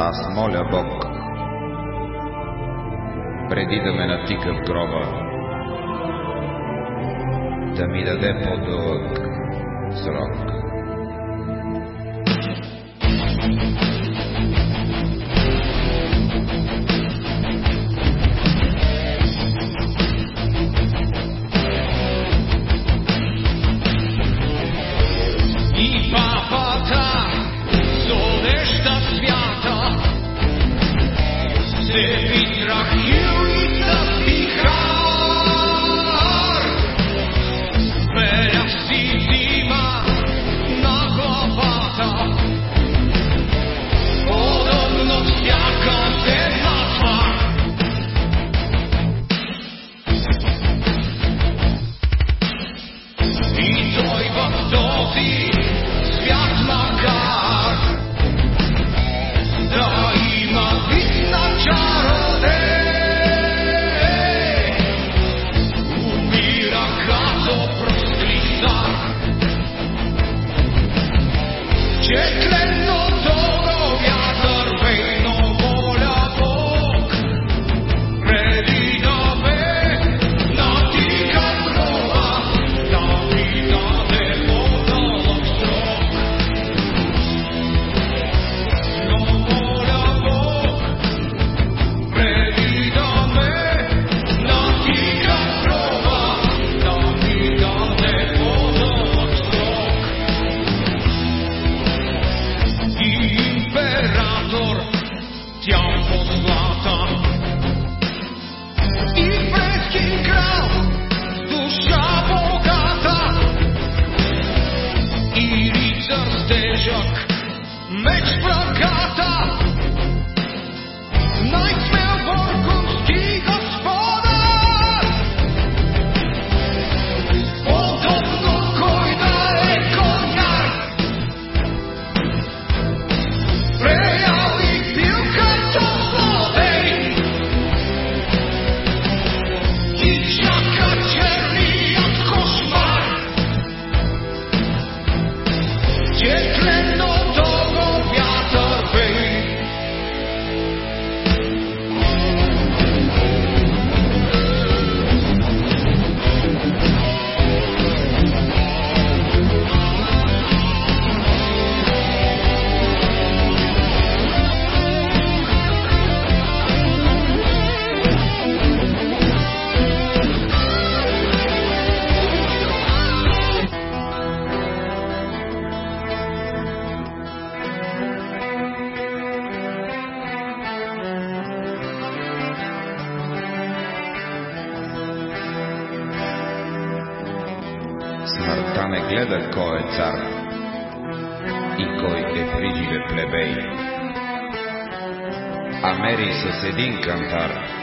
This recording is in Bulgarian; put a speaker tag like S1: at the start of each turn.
S1: Аз моля Бог, преди да ме натика в гроба, да ми даде по-дълъг срок.
S2: Explodata!
S1: Та не гледа кой е цар и кой е приживе плебей, а с един кантар